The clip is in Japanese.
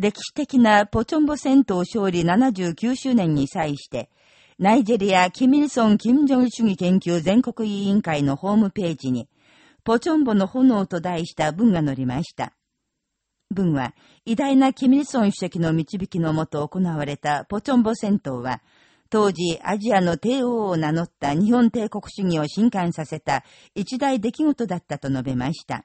歴史的なポチョンボ戦闘勝利79周年に際して、ナイジェリア・キミルソン・キム・ジョン主義研究全国委員会のホームページに、ポチョンボの炎と題した文が載りました。文は、偉大なキミルソン主席の導きのもと行われたポチョンボ戦闘は、当時アジアの帝王を名乗った日本帝国主義を震撼させた一大出来事だったと述べました。